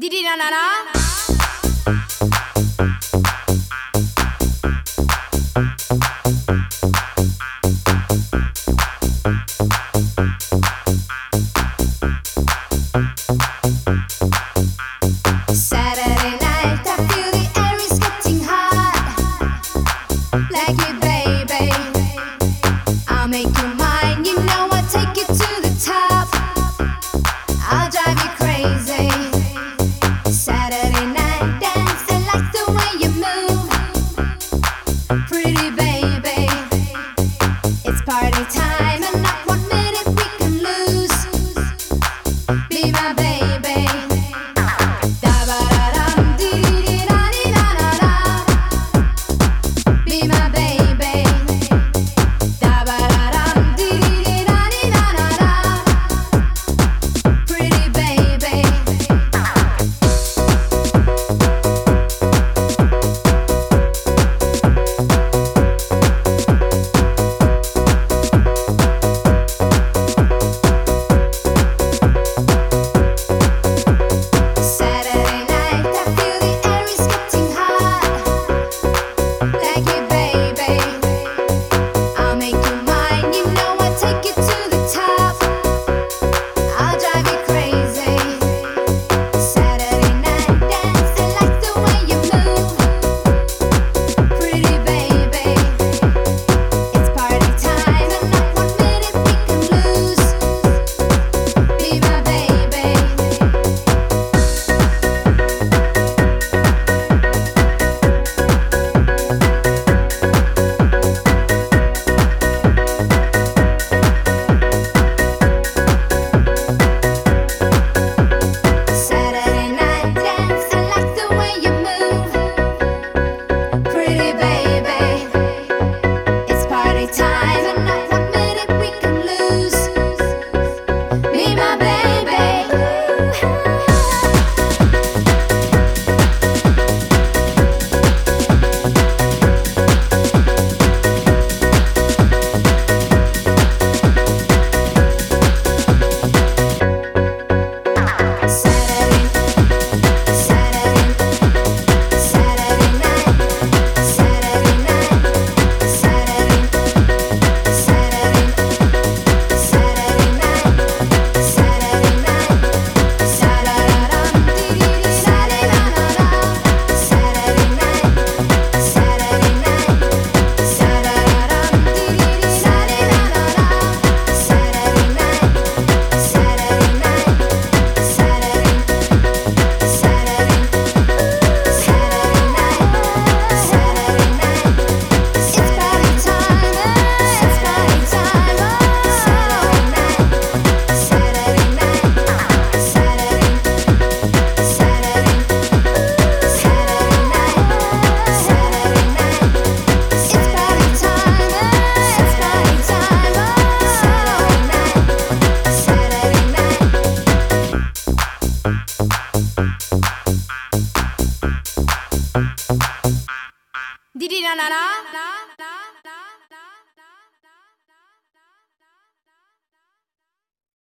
Didi na na na. Pretty Didi na na na.